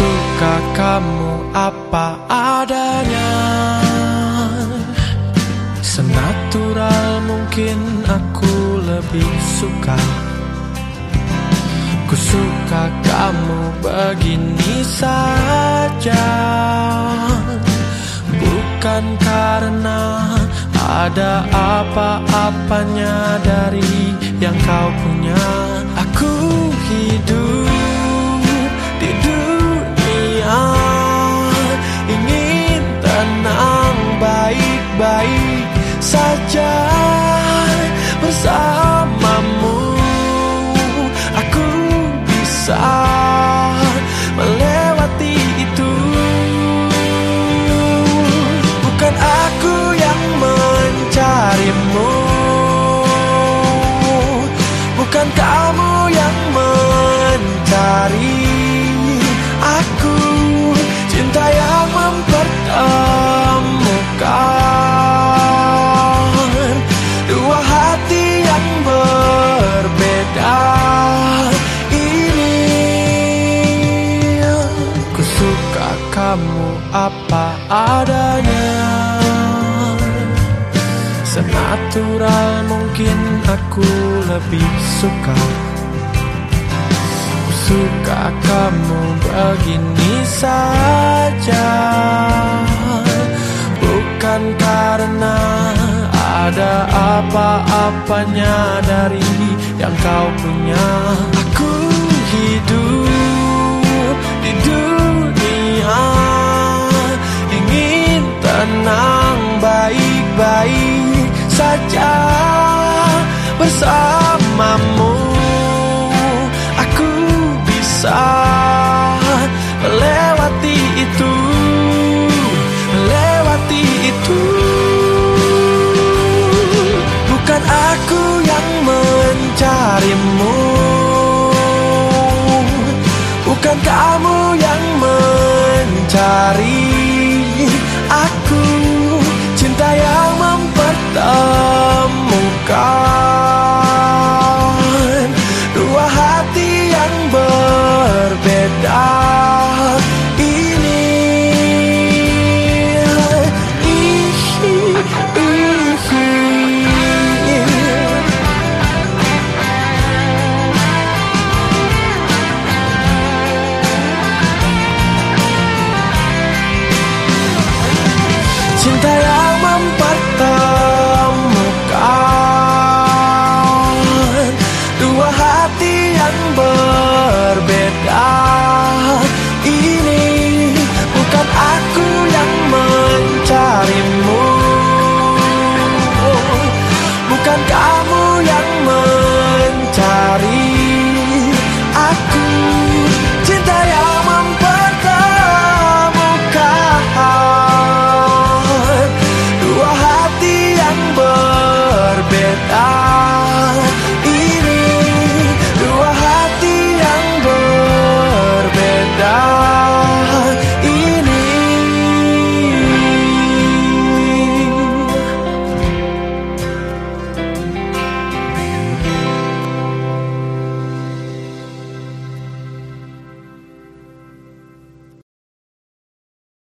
suka kamu apa adanya? Senatural mungkin aku lebih suka. Ku suka kamu begini saja. Bukan karena ada apa-apanya dari yang kau punya bisa kamu apa adanya. Senatural mungkin aku lebih suka. Ku suka kamu begini saja. Bukan karena ada apa-apanya dari yang kau punya baik-baik saja bersamamu. Aku bisa melewati itu Melewati itu. Bukan aku yang mencarimu. Bukan kamu yang mencari 请带